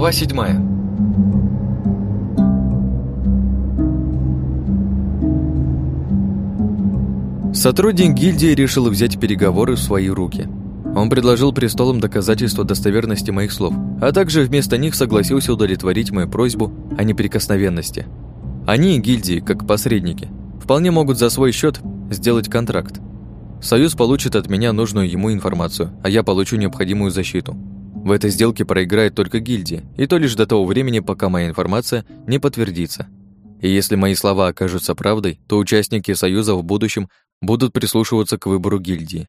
Глава седьмая. Сотрудник гильдии решил взять переговоры в свои руки. Он предложил престолам доказательства достоверности моих слов, а также вместо них согласился удовлетворить мою просьбу о неприкосновенности. Они, гильдии, как посредники, вполне могут за свой счет сделать контракт. Союз получит от меня нужную ему информацию, а я получу необходимую защиту. В этой сделке проиграет только гильдия, и то лишь до того времени, пока моя информация не подтвердится. И если мои слова окажутся правдой, то участники Союза в будущем будут прислушиваться к выбору гильдии.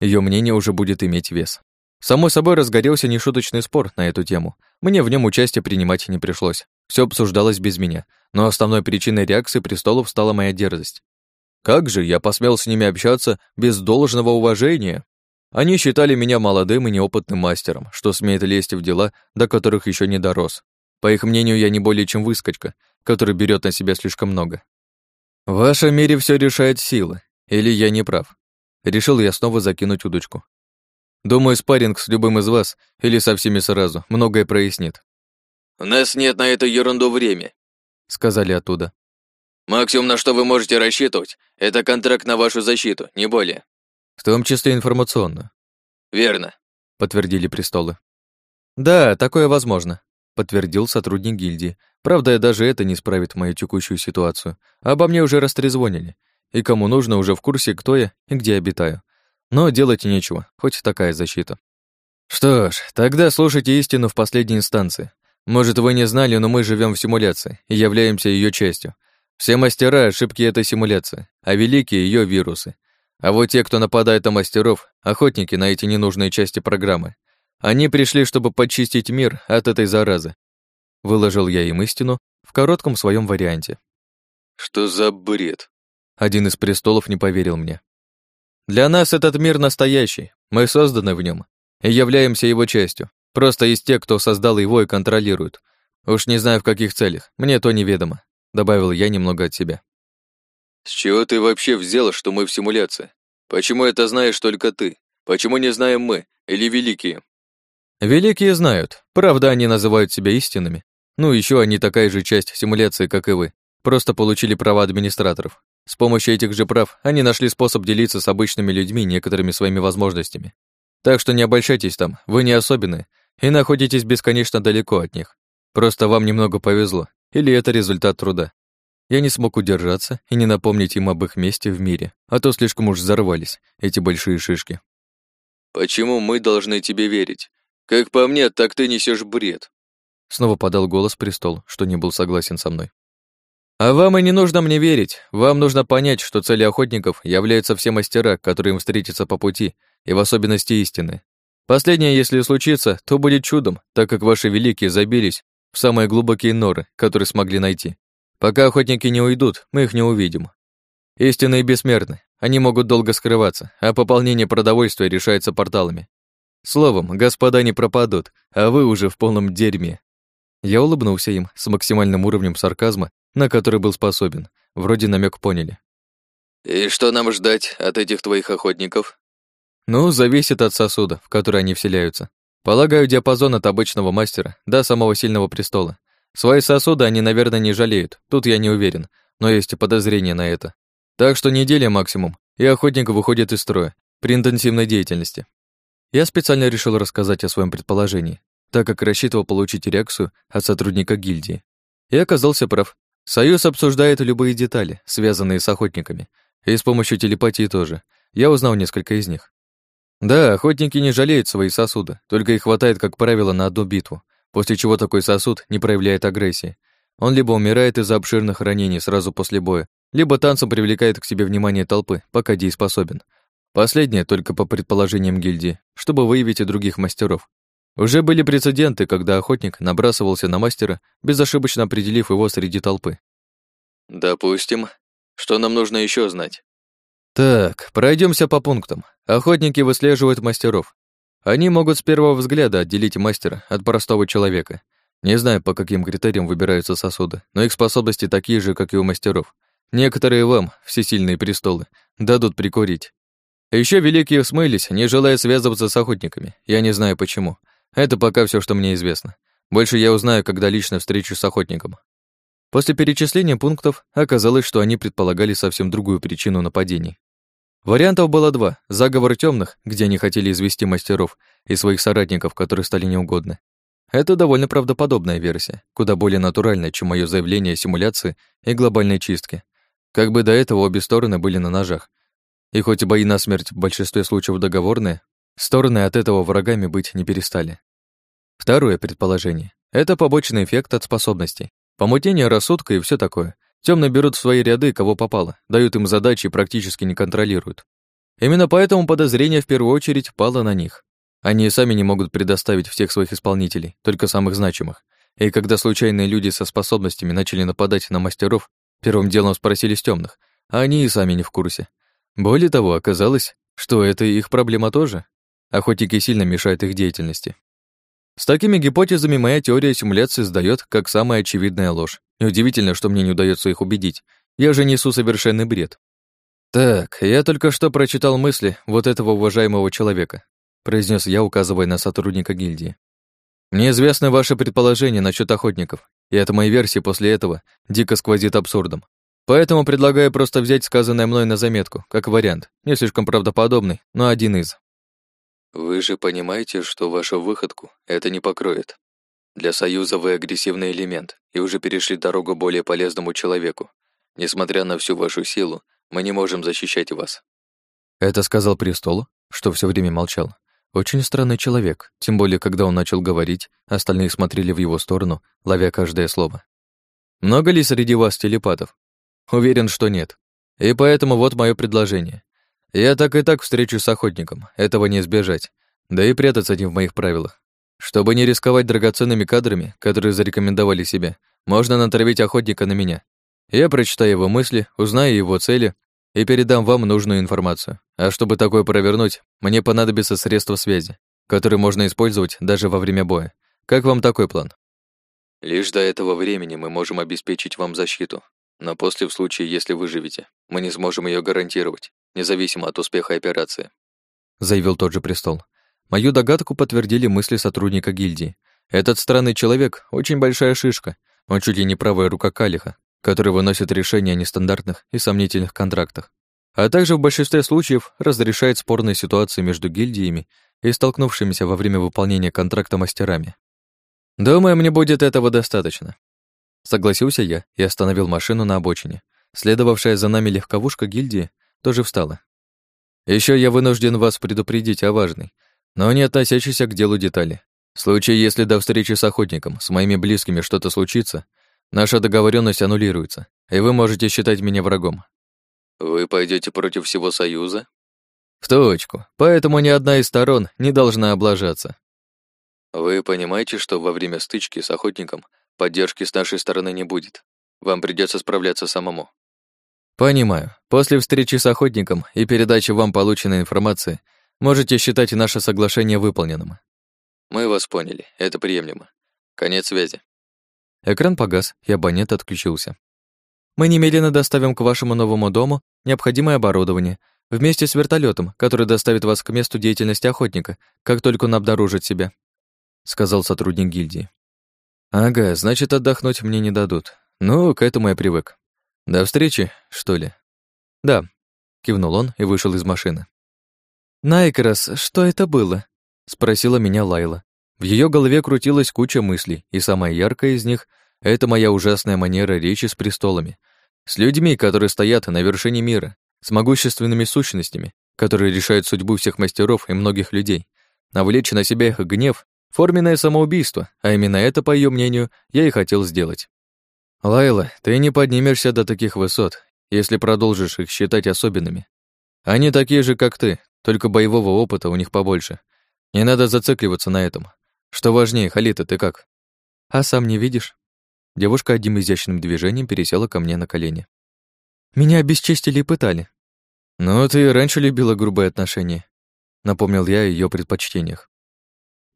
Ее мнение уже будет иметь вес. Само собой разгорелся нешуточный спор на эту тему. Мне в нем участие принимать не пришлось. Все обсуждалось без меня, но основной причиной реакции престолов стала моя дерзость. Как же я посмел с ними общаться без должного уважения? Они считали меня молодым и неопытным мастером, что смеет лезть в дела, до которых еще не дорос. По их мнению, я не более чем выскочка, который берет на себя слишком много. В вашем мире все решает сила, или я не прав? Решил я снова закинуть удочку. Думаю, спарринг с любым из вас, или со всеми сразу, многое прояснит. «У нас нет на эту ерунду время», — сказали оттуда. «Максимум, на что вы можете рассчитывать, это контракт на вашу защиту, не более». В том числе информационную. Верно, подтвердили престолы. Да, такое возможно, подтвердил сотрудник гильдии. Правда, даже это не справит мою текущую ситуацию. Обо мне уже растрезвонили. И кому нужно, уже в курсе, кто я и где обитаю. Но делать нечего, хоть такая защита. Что ж, тогда слушайте истину в последней инстанции. Может, вы не знали, но мы живем в симуляции и являемся ее частью. Все мастера — ошибки этой симуляции, а великие — ее вирусы. А вот те, кто нападает на мастеров, охотники на эти ненужные части программы, они пришли, чтобы почистить мир от этой заразы. Выложил я им истину в коротком своем варианте. Что за бред? Один из престолов не поверил мне. Для нас этот мир настоящий, мы созданы в нем и являемся его частью. Просто есть те, кто создал его и контролирует. Уж не знаю в каких целях, мне то неведомо, добавил я немного от себя. «С чего ты вообще взяла, что мы в симуляции? Почему это знаешь только ты? Почему не знаем мы или великие?» «Великие знают. Правда, они называют себя истинными. Ну, еще они такая же часть симуляции, как и вы. Просто получили права администраторов. С помощью этих же прав они нашли способ делиться с обычными людьми некоторыми своими возможностями. Так что не обольщайтесь там, вы не особенные и находитесь бесконечно далеко от них. Просто вам немного повезло, или это результат труда. Я не смог удержаться и не напомнить им об их месте в мире, а то слишком уж взорвались эти большие шишки. «Почему мы должны тебе верить? Как по мне, так ты несешь бред». Снова подал голос престол, что не был согласен со мной. «А вам и не нужно мне верить. Вам нужно понять, что целью охотников являются все мастера, которые им встретятся по пути, и в особенности истины. Последнее, если случится, то будет чудом, так как ваши великие забились в самые глубокие норы, которые смогли найти. Пока охотники не уйдут, мы их не увидим. Истинные бессмертны, они могут долго скрываться, а пополнение продовольствия решается порталами. Словом, господа не пропадут, а вы уже в полном дерьме. Я улыбнулся им с максимальным уровнем сарказма, на который был способен. Вроде намек поняли. «И что нам ждать от этих твоих охотников?» «Ну, зависит от сосуда, в который они вселяются. Полагаю, диапазон от обычного мастера до самого сильного престола. Свои сосуды они, наверное, не жалеют, тут я не уверен, но есть и подозрение на это. Так что неделя максимум, и охотник выходит из строя при интенсивной деятельности. Я специально решил рассказать о своем предположении, так как рассчитывал получить реакцию от сотрудника гильдии. И оказался прав. Союз обсуждает любые детали, связанные с охотниками, и с помощью телепатии тоже. Я узнал несколько из них. Да, охотники не жалеют свои сосуды, только их хватает, как правило, на одну битву, после чего такой сосуд не проявляет агрессии. Он либо умирает из-за обширных ранений сразу после боя, либо танцем привлекает к себе внимание толпы, пока дееспособен. Последнее только по предположениям гильдии, чтобы выявить и других мастеров. Уже были прецеденты, когда охотник набрасывался на мастера, безошибочно определив его среди толпы. «Допустим. Что нам нужно еще знать?» «Так, пройдемся по пунктам. Охотники выслеживают мастеров. Они могут с первого взгляда отделить мастера от простого человека. Не знаю, по каким критериям выбираются сосуды, но их способности такие же, как и у мастеров. Некоторые вам, всесильные престолы, дадут прикурить. Еще великие смылись, не желая связываться с охотниками. Я не знаю почему. Это пока все, что мне известно. Больше я узнаю, когда лично встречусь с охотником. После перечисления пунктов оказалось, что они предполагали совсем другую причину нападений. Вариантов было два. Заговор темных, где они хотели извести мастеров и своих соратников, которые стали неугодны. Это довольно правдоподобная версия, куда более натуральная, чем мое заявление о симуляции и глобальной чистке. Как бы до этого обе стороны были на ножах. И хоть бои на смерть в большинстве случаев договорные, стороны от этого врагами быть не перестали. Второе предположение — это побочный эффект от способностей. Помутнение рассудка и все такое. Темно берут в свои ряды, кого попало, дают им задачи и практически не контролируют. Именно поэтому подозрение в первую очередь пало на них. Они сами не могут предоставить всех своих исполнителей, только самых значимых. И когда случайные люди со способностями начали нападать на мастеров, первым делом спросили с темных, а они и сами не в курсе. Более того, оказалось, что это их проблема тоже. Охотники сильно мешают их деятельности. С такими гипотезами моя теория симуляции сдает как самая очевидная ложь. Неудивительно, что мне не удается их убедить. Я же несу совершенный бред. Так, я только что прочитал мысли вот этого уважаемого человека, произнес я, указывая на сотрудника гильдии. Мне известны ваши предположения насчет охотников, и от моей версии после этого дико сквозит абсурдом. Поэтому предлагаю просто взять сказанное мной на заметку, как вариант, не слишком правдоподобный, но один из. Вы же понимаете, что вашу выходку это не покроет. Для Союза вы агрессивный элемент и уже перешли дорогу более полезному человеку. Несмотря на всю вашу силу, мы не можем защищать вас». Это сказал престол, что все время молчал. Очень странный человек, тем более, когда он начал говорить, остальные смотрели в его сторону, ловя каждое слово. «Много ли среди вас телепатов?» «Уверен, что нет. И поэтому вот мое предложение. Я так и так встречусь с охотником, этого не избежать. Да и прятаться не в моих правилах. Чтобы не рисковать драгоценными кадрами, которые зарекомендовали себя, можно натравить охотника на меня. Я прочитаю его мысли, узнаю его цели и передам вам нужную информацию. А чтобы такое провернуть, мне понадобится средства связи, которые можно использовать даже во время боя. Как вам такой план? Лишь до этого времени мы можем обеспечить вам защиту, но после в случае, если выживете, мы не сможем ее гарантировать, независимо от успеха операции. Заявил тот же престол. Мою догадку подтвердили мысли сотрудника гильдии. Этот странный человек — очень большая шишка. Он чуть ли не правая рука Калиха, который выносит решения о нестандартных и сомнительных контрактах. А также в большинстве случаев разрешает спорные ситуации между гильдиями и столкнувшимися во время выполнения контракта мастерами. Думаю, мне будет этого достаточно. Согласился я и остановил машину на обочине. Следовавшая за нами легковушка гильдии тоже встала. Еще я вынужден вас предупредить о важной, но не относящейся к делу детали. В случае, если до встречи с охотником, с моими близкими что-то случится, наша договоренность аннулируется, и вы можете считать меня врагом. Вы пойдете против всего Союза? В точку. Поэтому ни одна из сторон не должна облажаться. Вы понимаете, что во время стычки с охотником поддержки с нашей стороны не будет. Вам придется справляться самому. Понимаю. После встречи с охотником и передачи вам полученной информации Можете считать наше соглашение выполненным. Мы вас поняли, это приемлемо. Конец связи. Экран погас, и абонент отключился. Мы немедленно доставим к вашему новому дому необходимое оборудование вместе с вертолетом, который доставит вас к месту деятельности охотника, как только он обнаружит себя, сказал сотрудник гильдии. Ага, значит, отдохнуть мне не дадут. Ну, к этому я привык. До встречи, что ли? Да, кивнул он и вышел из машины. «Найкрас, что это было?» — спросила меня Лайла. В ее голове крутилась куча мыслей, и самая яркая из них — это моя ужасная манера речи с престолами, с людьми, которые стоят на вершине мира, с могущественными сущностями, которые решают судьбу всех мастеров и многих людей. Навлечь на себя их гнев — форменное самоубийство, а именно это, по ее мнению, я и хотел сделать. «Лайла, ты не поднимешься до таких высот, если продолжишь их считать особенными. Они такие же, как ты, только боевого опыта у них побольше. Не надо зацикливаться на этом. Что важнее, Халита, ты как? А сам не видишь? Девушка одним изящным движением пересела ко мне на колени. Меня обесчестили и пытали. Ну, ты раньше любила грубые отношения. Напомнил я о её предпочтениях.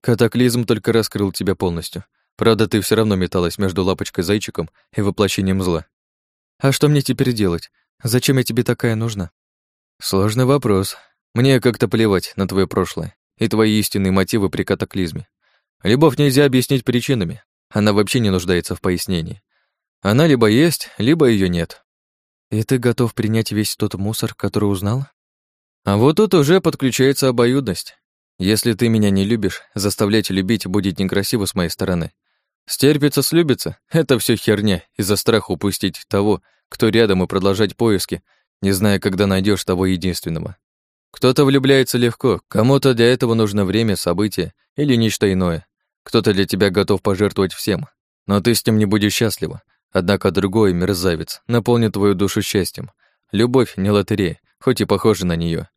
Катаклизм только раскрыл тебя полностью. Правда, ты все равно металась между лапочкой-зайчиком и воплощением зла. А что мне теперь делать? Зачем я тебе такая нужна? Сложный вопрос, мне как-то плевать на твое прошлое и твои истинные мотивы при катаклизме. Любовь нельзя объяснить причинами. Она вообще не нуждается в пояснении. Она либо есть, либо ее нет. И ты готов принять весь тот мусор, который узнал? А вот тут уже подключается обоюдность. Если ты меня не любишь, заставлять любить будет некрасиво с моей стороны. Стерпится, слюбится — это все херня из-за страха упустить того, кто рядом и продолжать поиски, не зная, когда найдешь того единственного. Кто-то влюбляется легко, кому-то для этого нужно время, события или нечто иное. Кто-то для тебя готов пожертвовать всем, но ты с ним не будешь счастлива. Однако другой мерзавец наполнит твою душу счастьем. Любовь не лотерея, хоть и похожа на нее.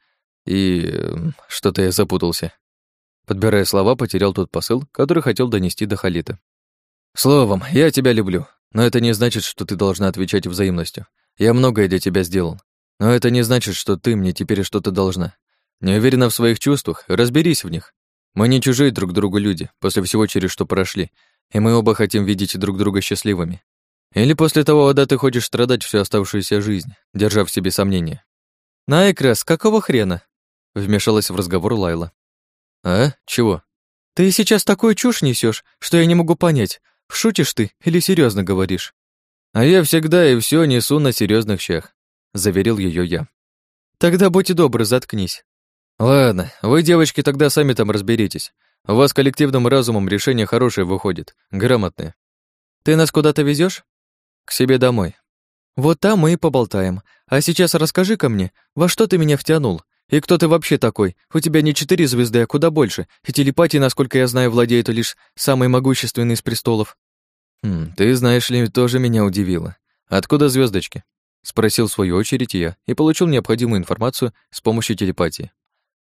И... Эм, что-то я запутался. Подбирая слова, потерял тот посыл, который хотел донести до Халита. Словом, я тебя люблю, но это не значит, что ты должна отвечать взаимностью. Я многое для тебя сделал, но это не значит, что ты мне теперь что-то должна. Не уверена в своих чувствах, разберись в них. Мы не чужие друг другу люди, после всего, через что прошли, и мы оба хотим видеть друг друга счастливыми. Или после того, когда ты хочешь страдать всю оставшуюся жизнь, держа в себе сомнения. «Найкрас, какого хрена?» — вмешалась в разговор Лайла. «А? Чего?» «Ты сейчас такую чушь несешь, что я не могу понять, Шутишь ты или серьезно говоришь? А я всегда и все несу на серьезных щах, заверил ее я. Тогда будьте добры, заткнись. Ладно, вы, девочки, тогда сами там разберитесь. У вас коллективным разумом решение хорошее выходит, грамотное. Ты нас куда-то везешь? К себе домой. Вот там мы и поболтаем. А сейчас расскажи-ка мне, во что ты меня втянул? И кто ты вообще такой? У тебя не четыре звезды, а куда больше. И телепатии, насколько я знаю, владеет лишь самый могущественный из престолов. Хм, ты, знаешь ли, тоже меня удивила. Откуда звездочки? Спросил в свою очередь я и получил необходимую информацию с помощью телепатии.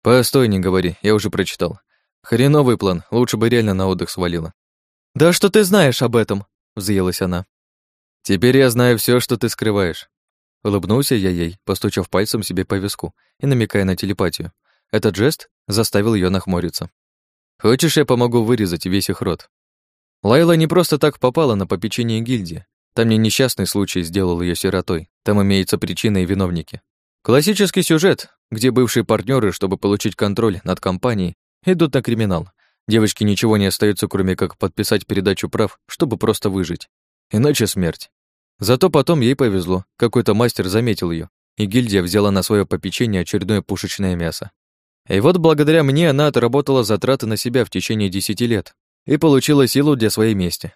Постой, не говори, я уже прочитал. Хреновый план, лучше бы реально на отдых свалила. Да что ты знаешь об этом? Взъелась она. Теперь я знаю все, что ты скрываешь. Улыбнулся я ей, постучав пальцем себе по виску и намекая на телепатию. Этот жест заставил ее нахмуриться. «Хочешь, я помогу вырезать весь их рот?» Лайла не просто так попала на попечение гильдии. Там не несчастный случай сделал ее сиротой. Там имеются причины и виновники. Классический сюжет, где бывшие партнеры, чтобы получить контроль над компанией, идут на криминал. Девочке ничего не остается, кроме как подписать передачу прав, чтобы просто выжить. Иначе смерть. Зато потом ей повезло, какой-то мастер заметил ее, и гильдия взяла на свое попечение очередное пушечное мясо. И вот благодаря мне она отработала затраты на себя в течение десяти лет и получила силу для своей мести.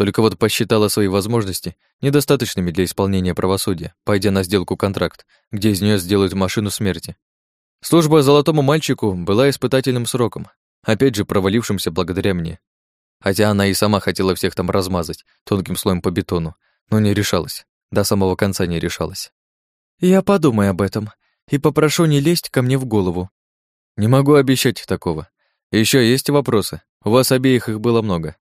Только вот посчитала свои возможности недостаточными для исполнения правосудия, пойдя на сделку-контракт, где из нее сделают машину смерти. Служба золотому мальчику была испытательным сроком, опять же провалившимся благодаря мне. Хотя она и сама хотела всех там размазать тонким слоем по бетону, но не решалась. До самого конца не решалась. «Я подумаю об этом и попрошу не лезть ко мне в голову». «Не могу обещать такого. Еще есть вопросы. У вас обеих их было много».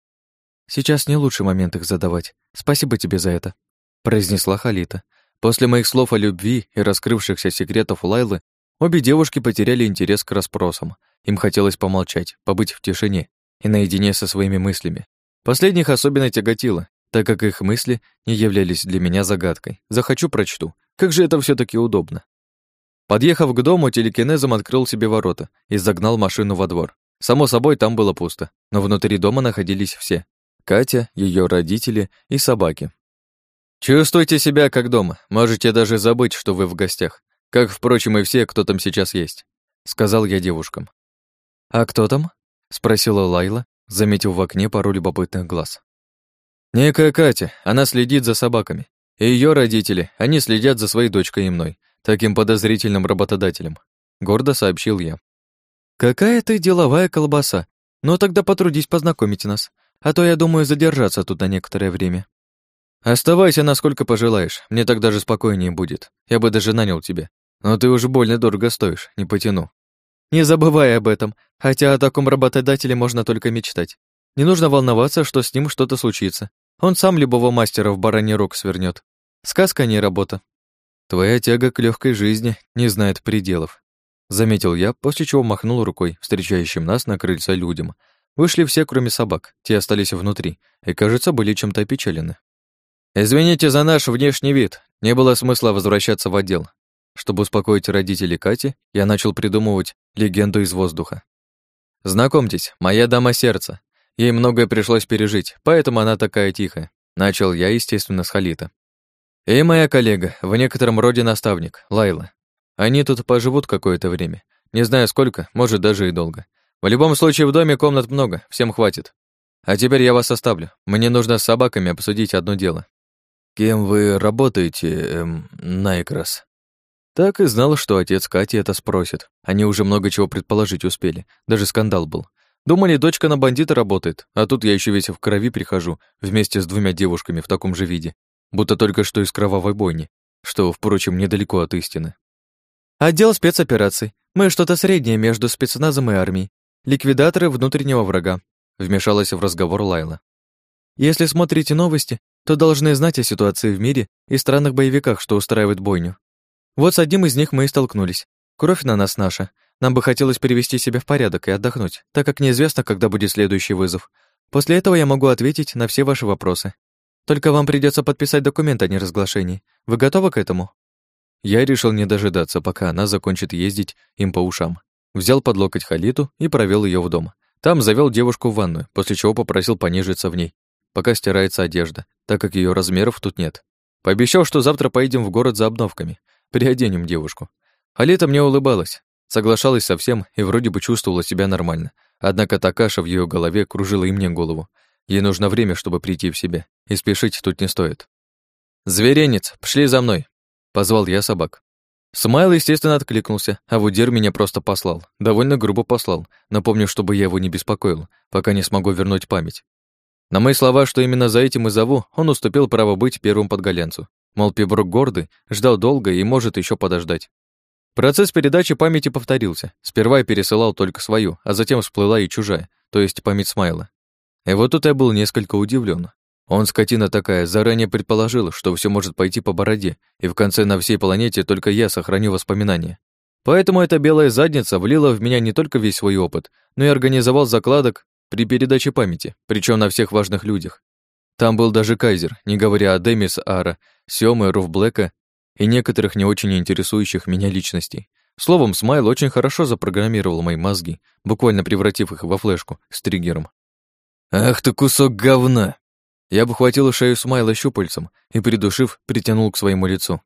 «Сейчас не лучший момент их задавать. Спасибо тебе за это», — произнесла Халита. После моих слов о любви и раскрывшихся секретов Лайлы, обе девушки потеряли интерес к расспросам. Им хотелось помолчать, побыть в тишине и наедине со своими мыслями. Последних особенно тяготило, так как их мысли не являлись для меня загадкой. Захочу, прочту. Как же это все таки удобно. Подъехав к дому, телекинезом открыл себе ворота и загнал машину во двор. Само собой, там было пусто, но внутри дома находились все. Катя, ее родители и собаки. «Чувствуйте себя как дома, можете даже забыть, что вы в гостях, как, впрочем, и все, кто там сейчас есть», — сказал я девушкам. «А кто там?» — спросила Лайла, заметив в окне пару любопытных глаз. Некая Катя, она следит за собаками. И ее родители, они следят за своей дочкой и мной, таким подозрительным работодателем. Гордо сообщил я. Какая ты деловая колбаса. Ну тогда потрудись познакомить нас. А то я думаю задержаться тут на некоторое время. Оставайся, насколько пожелаешь. Мне так даже спокойнее будет. Я бы даже нанял тебя. Но ты уже больно дорого стоишь, не потяну. Не забывай об этом, хотя о таком работодателе можно только мечтать. Не нужно волноваться, что с ним что-то случится. Он сам любого мастера в бараний рог свернет. Сказка, а не работа. Твоя тяга к легкой жизни не знает пределов. Заметил я, после чего махнул рукой встречающим нас на крыльце людям. Вышли все, кроме собак, те остались внутри, и, кажется, были чем-то опечалены. «Извините за наш внешний вид, не было смысла возвращаться в отдел». Чтобы успокоить родителей Кати, я начал придумывать легенду из воздуха. «Знакомьтесь, моя дама сердца, Ей многое пришлось пережить, поэтому она такая тихая. Начал я, естественно, с Халита. И моя коллега, в некотором роде наставник, Лайла. Они тут поживут какое-то время. Не знаю сколько, может, даже и долго. В любом случае, в доме комнат много, всем хватит. А теперь я вас оставлю. Мне нужно с собаками обсудить одно дело. Кем вы работаете, эм, Найкрас? Так и знал, что отец Кати это спросит. Они уже много чего предположить успели. Даже скандал был. Думали, дочка на бандита работает, а тут я еще весь в крови прихожу, вместе с двумя девушками в таком же виде, будто только что из кровавой бойни, что, впрочем, недалеко от истины. Отдел спецопераций. Мы что-то среднее между спецназом и армией. Ликвидаторы внутреннего врага. Вмешалась в разговор Лайла. Если смотрите новости, то должны знать о ситуации в мире и странных боевиках, что устраивают бойню. Вот с одним из них мы и столкнулись. Кровь на нас наша. Нам бы хотелось привести себя в порядок и отдохнуть, так как неизвестно, когда будет следующий вызов. После этого я могу ответить на все ваши вопросы. Только вам придется подписать документ о неразглашении. Вы готовы к этому? Я решил не дожидаться, пока она закончит ездить им по ушам. Взял под локоть Халиту и провел ее в дом. Там завел девушку в ванную, после чего попросил понежиться в ней, пока стирается одежда, так как ее размеров тут нет. Пообещал, что завтра поедем в город за обновками, Приоденем девушку. Алита мне улыбалась, соглашалась со всем и вроде бы чувствовала себя нормально. Однако та каша в ее голове кружила и мне голову. Ей нужно время, чтобы прийти в себя, и спешить тут не стоит. «Зверенец, пошли за мной!» — позвал я собак. Смайл, естественно, откликнулся, а Вудир меня просто послал. Довольно грубо послал, напомню, чтобы я его не беспокоил, пока не смогу вернуть память. На мои слова, что именно за этим и зову, он уступил право быть первым подголянцу. Мол, Пибрук гордый, ждал долго и может еще подождать. Процесс передачи памяти повторился. Сперва я пересылал только свою, а затем всплыла и чужая, то есть память Смайла. И вот тут я был несколько удивлен. Он, скотина такая, заранее предположил, что все может пойти по бороде, и в конце на всей планете только я сохраню воспоминания. Поэтому эта белая задница влила в меня не только весь свой опыт, но и организовал закладок при передаче памяти, причем на всех важных людях. Там был даже Кайзер, не говоря о Демис Ара, Сёмы, Руфблэка и некоторых не очень интересующих меня личностей. Словом, Смайл очень хорошо запрограммировал мои мозги, буквально превратив их во флешку с триггером. «Ах ты кусок говна!» Я обхватил шею Смайла щупальцем и, придушив, притянул к своему лицу.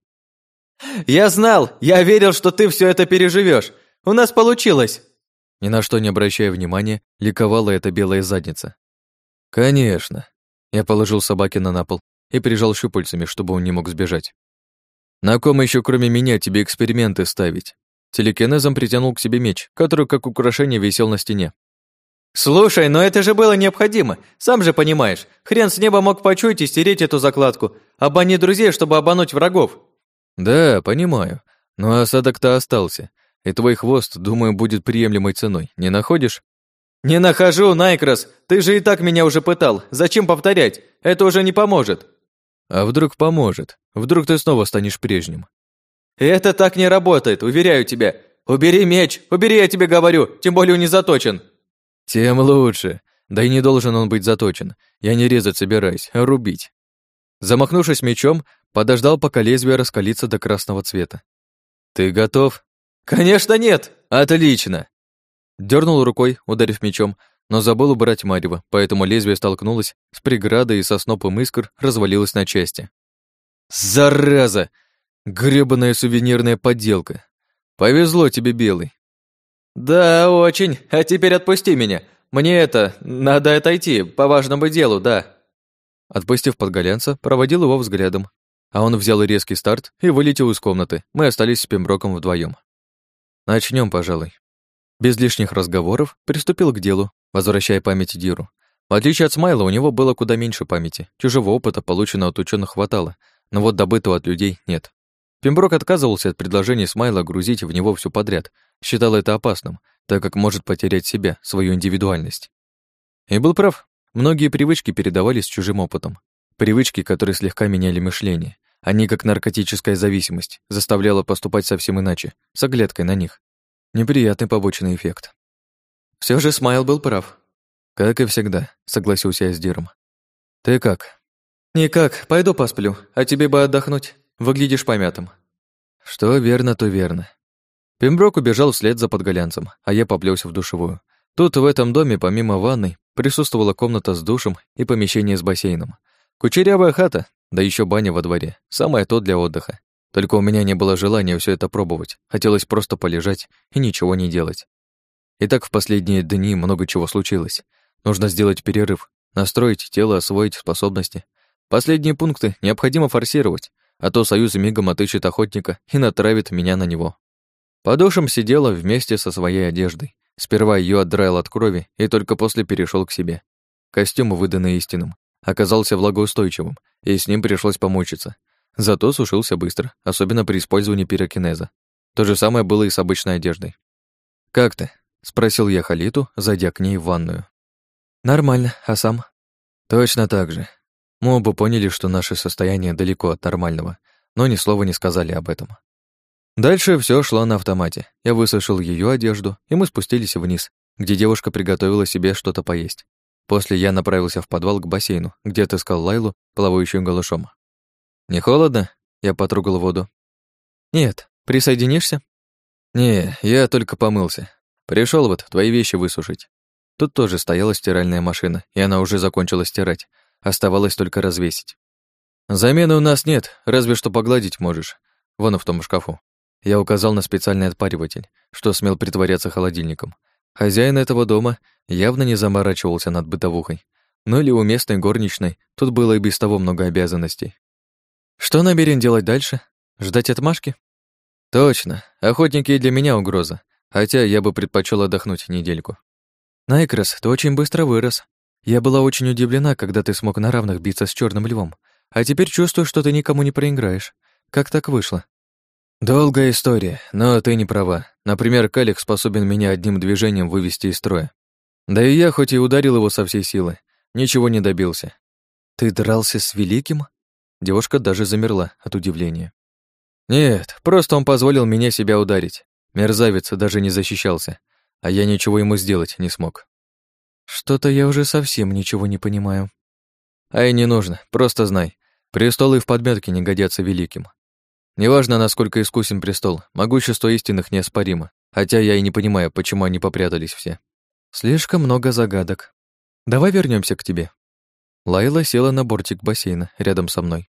«Я знал! Я верил, что ты все это переживешь! У нас получилось!» Ни на что не обращая внимания, ликовала эта белая задница. «Конечно!» Я положил Собакина на пол и прижал щупальцами, чтобы он не мог сбежать. «На ком еще, кроме меня, тебе эксперименты ставить?» Телекинезом притянул к себе меч, который как украшение висел на стене. «Слушай, но это же было необходимо, сам же понимаешь. Хрен с неба мог почуять и стереть эту закладку. Обмани друзей, чтобы обмануть врагов». «Да, понимаю. Но осадок-то остался. И твой хвост, думаю, будет приемлемой ценой. Не находишь?» «Не нахожу, Найкрос! Ты же и так меня уже пытал. Зачем повторять? Это уже не поможет!» «А вдруг поможет? Вдруг ты снова станешь прежним?» «Это так не работает, уверяю тебя! Убери меч! Убери, я тебе говорю! Тем более он не заточен!» «Тем лучше. Да и не должен он быть заточен. Я не резать собираюсь, а рубить». Замахнувшись мечом, подождал, пока лезвие раскалится до красного цвета. «Ты готов?» «Конечно нет!» «Отлично!» Дернул рукой, ударив мечом, но забыл убрать марево, поэтому лезвие столкнулось с преградой и со снопом искр развалилось на части. «Зараза! грёбаная сувенирная подделка! Повезло тебе, Белый!» «Да, очень. А теперь отпусти меня. Мне это, надо отойти, по важному делу, да». Отпустив подголянца, проводил его взглядом, а он взял резкий старт и вылетел из комнаты. Мы остались с Пемброком вдвоем. Начнем, пожалуй. Без лишних разговоров приступил к делу, возвращая память Диру. В отличие от Смайла, у него было куда меньше памяти. Чужого опыта, полученного от ученых, хватало, но вот добытого от людей нет. Пемброк отказывался от предложения Смайла грузить в него все подряд, считал это опасным, так как может потерять себя, свою индивидуальность. И был прав. Многие привычки передавались чужим опытом. Привычки, которые слегка меняли мышление. Они, как наркотическая зависимость, заставляла поступать совсем иначе, с оглядкой на них. Неприятный побочный эффект. Все же Смайл был прав. Как и всегда, согласился я с Диром. Ты как? Никак, пойду посплю, а тебе бы отдохнуть. Выглядишь помятым. Что верно, то верно. Пемброк убежал вслед за подголянцем, а я поплелся в душевую. Тут, в этом доме, помимо ванной, присутствовала комната с душем и помещение с бассейном. Кучерявая хата, да еще баня во дворе. Самое то для отдыха. Только у меня не было желания все это пробовать. Хотелось просто полежать и ничего не делать. И так в последние дни много чего случилось. Нужно сделать перерыв, настроить тело, освоить способности. Последние пункты необходимо форсировать, а то Союз мигом отыщет охотника и натравит меня на него. По душам сидела вместе со своей одеждой. Сперва ее отдраил от крови и только после перешел к себе. Костюм, выданный истинным, оказался влагоустойчивым, и с ним пришлось помучиться. Зато сушился быстро, особенно при использовании пирокинеза. То же самое было и с обычной одеждой. «Как ты?» — спросил я Халиту, зайдя к ней в ванную. «Нормально, а сам?» «Точно так же. Мы оба поняли, что наше состояние далеко от нормального, но ни слова не сказали об этом. Дальше все шло на автомате. Я высушил ее одежду, и мы спустились вниз, где девушка приготовила себе что-то поесть. После я направился в подвал к бассейну, где отыскал Лайлу, плавающую голышом. «Не холодно?» — я потрогал воду. «Нет. Присоединишься?» «Не, я только помылся. Пришел вот твои вещи высушить». Тут тоже стояла стиральная машина, и она уже закончила стирать. Оставалось только развесить. «Замены у нас нет, разве что погладить можешь. Вон в том шкафу». Я указал на специальный отпариватель, что смел притворяться холодильником. Хозяин этого дома явно не заморачивался над бытовухой. Ну или у местной горничной тут было и без того много обязанностей. Что намерен делать дальше? Ждать отмашки? Точно. Охотники и для меня угроза. Хотя я бы предпочел отдохнуть недельку. Найкрос, ты очень быстро вырос. Я была очень удивлена, когда ты смог на равных биться с черным львом. А теперь чувствую, что ты никому не проиграешь. Как так вышло? Долгая история, но ты не права. Например, Калик способен меня одним движением вывести из строя. Да и я, хоть и ударил его со всей силы, ничего не добился. Ты дрался с Великим? Девушка даже замерла от удивления. Нет, просто он позволил мне себя ударить. Мерзавец даже не защищался, а я ничего ему сделать не смог. Что-то я уже совсем ничего не понимаю. А и не нужно, просто знай. Престолы в подметке не годятся великим. Неважно, насколько искусен престол, могущество истинных неоспоримо, хотя я и не понимаю, почему они попрятались все. Слишком много загадок. Давай вернемся к тебе. Лайла села на бортик бассейна рядом со мной.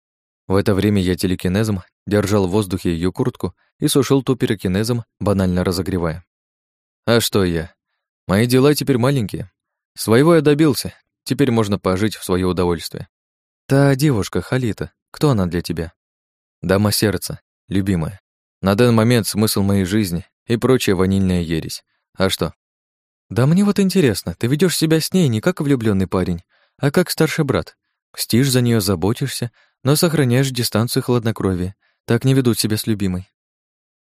В это время я телекинезом держал в воздухе ее куртку и сушил ту пирокинезом, банально разогревая. А что я? Мои дела теперь маленькие. Своего я добился, теперь можно пожить в свое удовольствие. Та девушка, Халита, кто она для тебя? Дама сердца, любимая. На данный момент смысл моей жизни и прочая ванильная ересь. А что? Да мне вот интересно, ты ведешь себя с ней не как влюбленный парень, а как старший брат. Мстишь за нее, заботишься, но сохраняешь дистанцию хладнокровия. Так не ведут себя с любимой.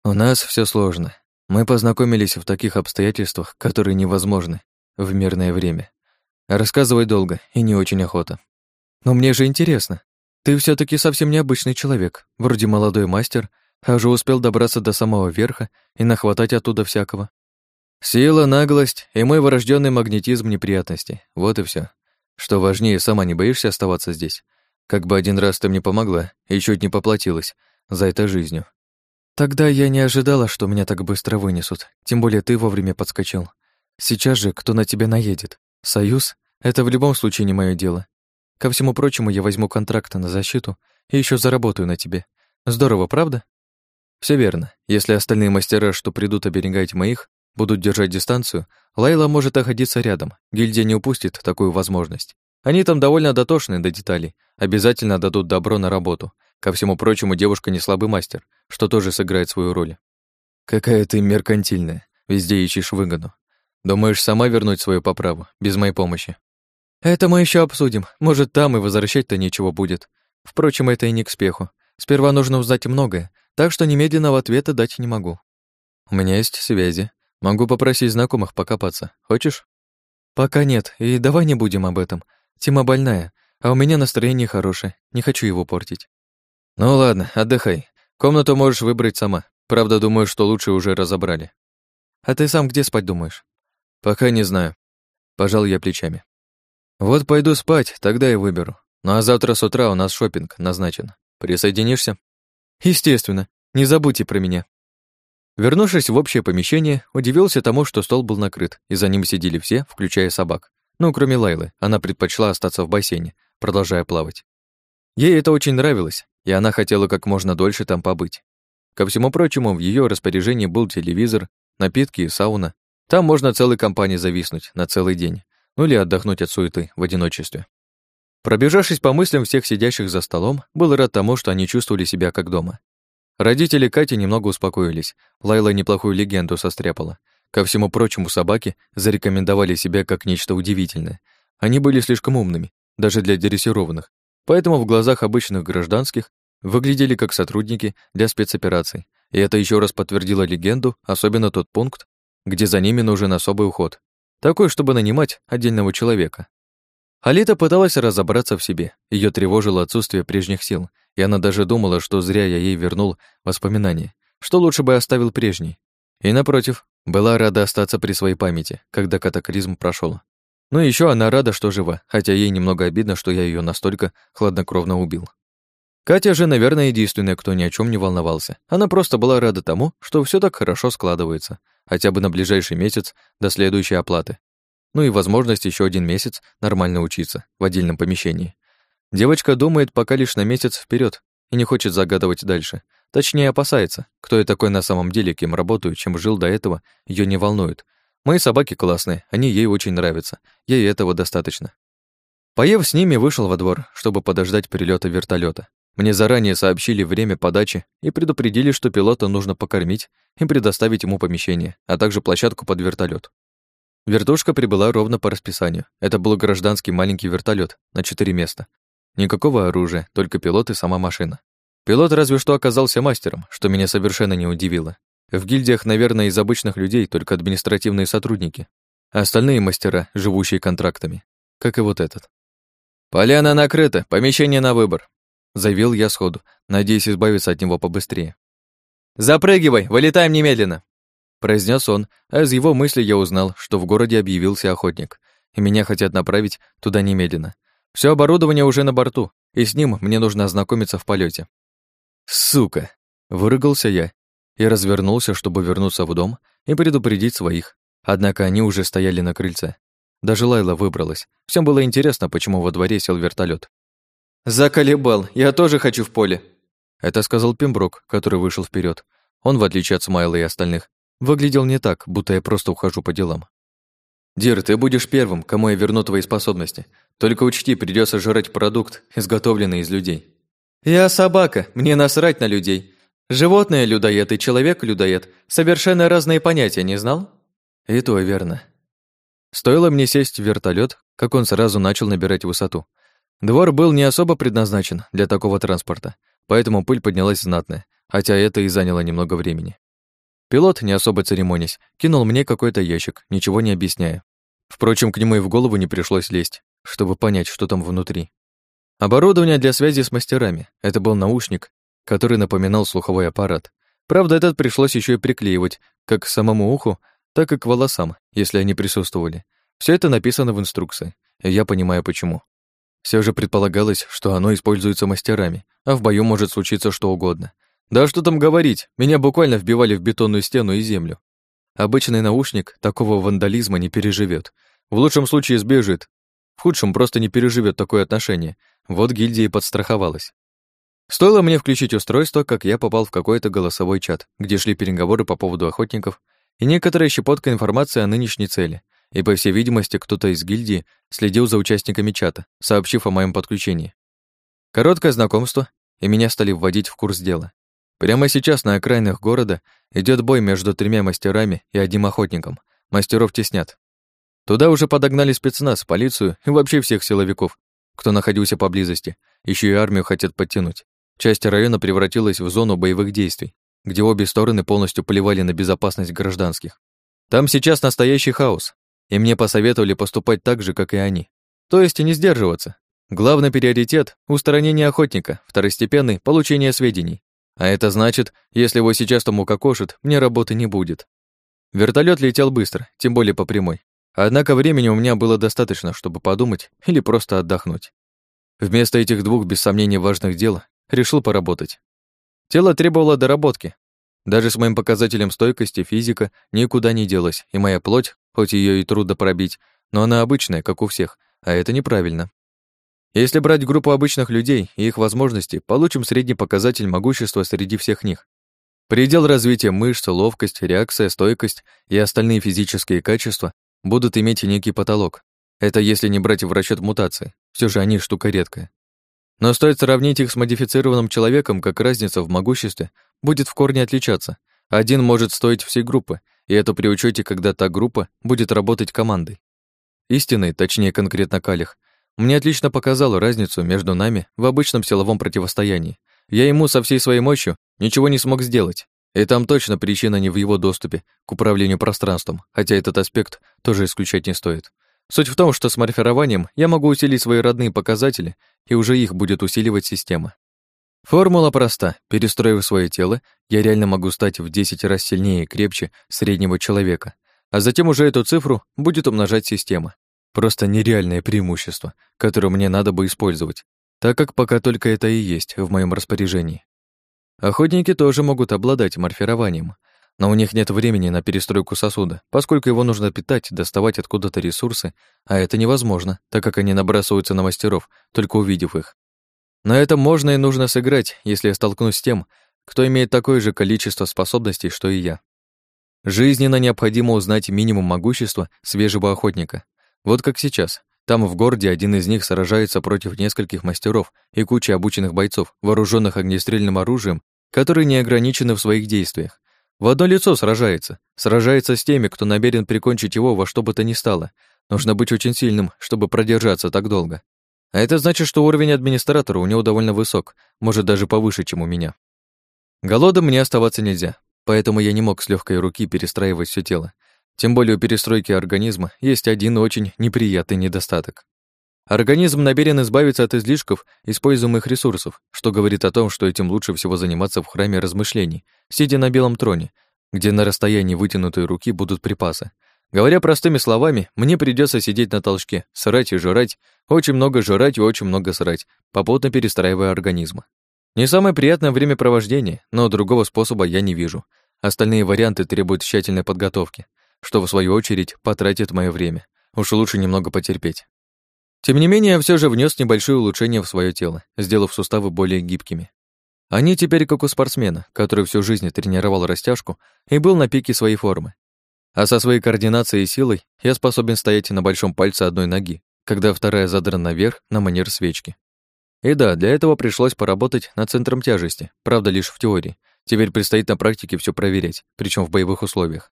У нас все сложно. Мы познакомились в таких обстоятельствах, которые невозможны в мирное время. Рассказывать долго и не очень охота. Но мне же интересно. Ты все таки совсем необычный человек, вроде молодой мастер, а уже успел добраться до самого верха и нахватать оттуда всякого. Сила, наглость и мой врожденный магнетизм неприятностей. Вот и все. Что важнее, сама не боишься оставаться здесь? Как бы один раз ты мне помогла и чуть не поплатилась за это жизнью. Тогда я не ожидала, что меня так быстро вынесут, тем более ты вовремя подскочил. Сейчас же кто на тебя наедет? Союз? Это в любом случае не мое дело. Ко всему прочему, я возьму контракт на защиту и еще заработаю на тебе. Здорово, правда? Все верно. Если остальные мастера, что придут оберегать моих, будут держать дистанцию, Лайла может находиться рядом. Гильдия не упустит такую возможность. Они там довольно дотошны до деталей, обязательно дадут добро на работу. Ко всему прочему, девушка не слабый мастер, что тоже сыграет свою роль. Какая ты меркантильная, везде ищешь выгоду. Думаешь, сама вернуть свою поправу, без моей помощи? Это мы еще обсудим. Может, там и возвращать-то нечего будет. Впрочем, это и не к спеху. Сперва нужно узнать многое, так что немедленного ответа дать не могу. У меня есть связи. Могу попросить знакомых покопаться. Хочешь? Пока нет, и давай не будем об этом. Тема больная, а у меня настроение хорошее, не хочу его портить. Ну ладно, отдыхай. Комнату можешь выбрать сама. Правда, думаю, что лучше уже разобрали. А ты сам где спать думаешь? Пока не знаю. Пожал я плечами. Вот пойду спать, тогда и выберу. Ну а завтра с утра у нас шопинг назначен. Присоединишься? Естественно. Не забудьте про меня. Вернувшись в общее помещение, удивился тому, что стол был накрыт, и за ним сидели все, включая собак. Ну, кроме Лайлы, она предпочла остаться в бассейне, продолжая плавать. Ей это очень нравилось, и она хотела как можно дольше там побыть. Ко всему прочему, в ее распоряжении был телевизор, напитки и сауна. Там можно целой компании зависнуть на целый день, ну или отдохнуть от суеты в одиночестве. Пробежавшись по мыслям всех сидящих за столом, был рад тому, что они чувствовали себя как дома. Родители Кати немного успокоились. Лайла неплохую легенду состряпала. Ко всему прочему, собаки зарекомендовали себя как нечто удивительное. Они были слишком умными, даже для дрессированных, поэтому в глазах обычных гражданских выглядели как сотрудники для спецопераций. И это еще раз подтвердило легенду, особенно тот пункт, где за ними нужен особый уход. Такой, чтобы нанимать отдельного человека. Алита пыталась разобраться в себе. Ее тревожило отсутствие прежних сил, и она даже думала, что зря я ей вернул воспоминания, что лучше бы оставил прежний. И напротив, была рада остаться при своей памяти, когда катаклизм прошел. Ну и еще она рада, что жива, хотя ей немного обидно, что я ее настолько хладнокровно убил. Катя же, наверное, единственная, кто ни о чем не волновался. Она просто была рада тому, что все так хорошо складывается, хотя бы на ближайший месяц до следующей оплаты. Ну и возможность еще один месяц нормально учиться в отдельном помещении. Девочка думает пока лишь на месяц вперед и не хочет загадывать дальше. Точнее, опасается, кто я такой на самом деле, кем работаю, чем жил до этого, ее не волнует. Мои собаки классные, они ей очень нравятся, ей этого достаточно. Поев с ними, вышел во двор, чтобы подождать прилета вертолета. Мне заранее сообщили время подачи и предупредили, что пилота нужно покормить и предоставить ему помещение, а также площадку под вертолет. Вертушка прибыла ровно по расписанию. Это был гражданский маленький вертолет на четыре места, Никакого оружия, только пилот и сама машина. Пилот разве что оказался мастером, что меня совершенно не удивило. В гильдиях, наверное, из обычных людей только административные сотрудники, а остальные мастера, живущие контрактами, как и вот этот. «Поляна накрыта, помещение на выбор», — заявил я сходу, надеясь избавиться от него побыстрее. «Запрыгивай, вылетаем немедленно!» произнес он, а из его мысли я узнал, что в городе объявился охотник, и меня хотят направить туда немедленно. Все оборудование уже на борту, и с ним мне нужно ознакомиться в полете. Сука! Выругался я и развернулся, чтобы вернуться в дом и предупредить своих. Однако они уже стояли на крыльце. Даже Лайла выбралась. Всем было интересно, почему во дворе сел вертолет. «Заколебал, я тоже хочу в поле», — это сказал Пемброк, который вышел вперед. Он, в отличие от Смайла и остальных, выглядел не так, будто я просто ухожу по делам. «Дир, ты будешь первым, кому я верну твои способности. Только учти, придется жрать продукт, изготовленный из людей». «Я собака, мне насрать на людей. Животное людоед и человек людоед – совершенно разные понятия, не знал?» «И то верно». Стоило мне сесть в вертолет, как он сразу начал набирать высоту. Двор был не особо предназначен для такого транспорта, поэтому пыль поднялась знатная, хотя это и заняло немного времени. Пилот, не особо церемонясь, кинул мне какой-то ящик, ничего не объясняя. Впрочем, к нему и в голову не пришлось лезть чтобы понять, что там внутри. Оборудование для связи с мастерами. Это был наушник, который напоминал слуховой аппарат. Правда, этот пришлось еще и приклеивать как к самому уху, так и к волосам, если они присутствовали. Все это написано в инструкции, и я понимаю почему. Все же предполагалось, что оно используется мастерами, а в бою может случиться что угодно. Да что там говорить, меня буквально вбивали в бетонную стену и землю. Обычный наушник такого вандализма не переживет. В лучшем случае сбежит, в худшем просто не переживет такое отношение. Вот гильдия и подстраховалась. Стоило мне включить устройство, как я попал в какой-то голосовой чат, где шли переговоры по поводу охотников и некоторая щепотка информации о нынешней цели. И, по всей видимости, кто-то из гильдии следил за участниками чата, сообщив о моем подключении. Короткое знакомство, и меня стали вводить в курс дела. Прямо сейчас на окраинах города идет бой между тремя мастерами и одним охотником. Мастеров теснят. Туда уже подогнали спецназ, полицию и вообще всех силовиков, кто находился поблизости. Еще и армию хотят подтянуть. Часть района превратилась в зону боевых действий, где обе стороны полностью поливали на безопасность гражданских. Там сейчас настоящий хаос, и мне посоветовали поступать так же, как и они. То есть и не сдерживаться. Главный приоритет — устранение охотника, второстепенный — получение сведений. А это значит, если его сейчас тому кокошит, мне работы не будет. Вертолет летел быстро, тем более по прямой. Однако времени у меня было достаточно, чтобы подумать или просто отдохнуть. Вместо этих двух, без сомнения, важных дел решил поработать. Тело требовало доработки. Даже с моим показателем стойкости физика никуда не делась, и моя плоть, хоть ее и трудно пробить, но она обычная, как у всех, а это неправильно. Если брать группу обычных людей и их возможности, получим средний показатель могущества среди всех них. Предел развития мышц, ловкость, реакция, стойкость и остальные физические качества будут иметь некий потолок. Это если не брать в расчет мутации, все же они штука редкая. Но стоит сравнить их с модифицированным человеком, как разница в могуществе будет в корне отличаться. Один может стоить всей группы, и это при учете, когда та группа будет работать командой. Истинный, точнее конкретно Калих, мне отлично показал разницу между нами в обычном силовом противостоянии. Я ему со всей своей мощью ничего не смог сделать. И там точно причина не в его доступе к управлению пространством, хотя этот аспект тоже исключать не стоит. Суть в том, что с морфированием я могу усилить свои родные показатели, и уже их будет усиливать система. Формула проста. Перестроив свое тело, я реально могу стать в 10 раз сильнее и крепче среднего человека, а затем уже эту цифру будет умножать система. Просто нереальное преимущество, которое мне надо бы использовать, так как пока только это и есть в моем распоряжении. Охотники тоже могут обладать морфированием, но у них нет времени на перестройку сосуда, поскольку его нужно питать, доставать откуда-то ресурсы, а это невозможно, так как они набрасываются на мастеров, только увидев их. На этом можно и нужно сыграть, если я столкнусь с тем, кто имеет такое же количество способностей, что и я. Жизненно необходимо узнать минимум могущества свежего охотника. Вот как сейчас. Там в городе один из них сражается против нескольких мастеров и кучи обученных бойцов, вооруженных огнестрельным оружием, которые не ограничены в своих действиях. В одно лицо сражается. Сражается с теми, кто намерен прикончить его во что бы то ни стало. Нужно быть очень сильным, чтобы продержаться так долго. А это значит, что уровень администратора у него довольно высок, может даже повыше, чем у меня. Голодом мне оставаться нельзя, поэтому я не мог с легкой руки перестраивать все тело. Тем более у перестройки организма есть один очень неприятный недостаток. Организм намерен избавиться от излишков используемых ресурсов, что говорит о том, что этим лучше всего заниматься в храме размышлений, сидя на белом троне, где на расстоянии вытянутой руки будут припасы. Говоря простыми словами, мне придется сидеть на толчке, срать и жрать, очень много жрать и очень много срать, попутно перестраивая организм. Не самое приятное времяпровождение, но другого способа я не вижу. Остальные варианты требуют тщательной подготовки, что, в свою очередь, потратит мое время. Уж лучше немного потерпеть. Тем не менее, я все же внес небольшое улучшение в свое тело, сделав суставы более гибкими. Они теперь как у спортсмена, который всю жизнь тренировал растяжку и был на пике своей формы. А со своей координацией и силой я способен стоять на большом пальце одной ноги, когда вторая задрана вверх на манер свечки. И да, для этого пришлось поработать над центром тяжести, правда, лишь в теории. Теперь предстоит на практике все проверять, причем в боевых условиях.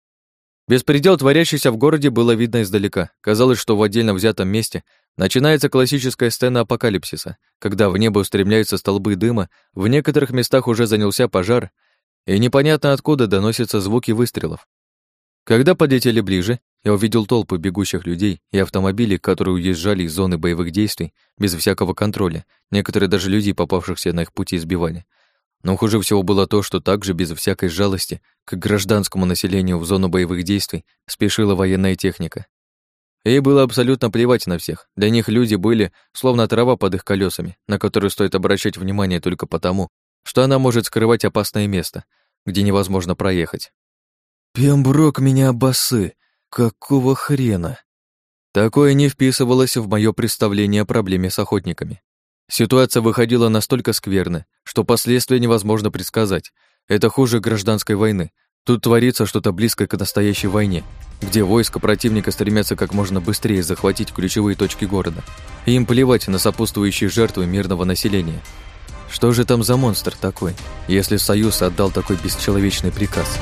Беспредел, творящийся в городе, было видно издалека. Казалось, что в отдельно взятом месте начинается классическая сцена апокалипсиса, когда в небо устремляются столбы дыма, в некоторых местах уже занялся пожар, и непонятно откуда доносятся звуки выстрелов. Когда подлетели ближе, я увидел толпы бегущих людей и автомобилей, которые уезжали из зоны боевых действий без всякого контроля. Некоторые даже людей, попавшихся на их пути, сбивали. Но хуже всего было то, что также без всякой жалости к гражданскому населению в зону боевых действий спешила военная техника. Ей было абсолютно плевать на всех. Для них люди были словно трава под их колесами, на которую стоит обращать внимание только потому, что она может скрывать опасное место, где невозможно проехать. «Пемброк меня басы! Какого хрена?» Такое не вписывалось в мое представление о проблеме с охотниками. Ситуация выходила настолько скверно, что последствия невозможно предсказать. Это хуже гражданской войны. Тут творится что-то близкое к настоящей войне, где войска противника стремятся как можно быстрее захватить ключевые точки города. И им плевать на сопутствующие жертвы мирного населения. Что же там за монстр такой, если Союз отдал такой бесчеловечный приказ?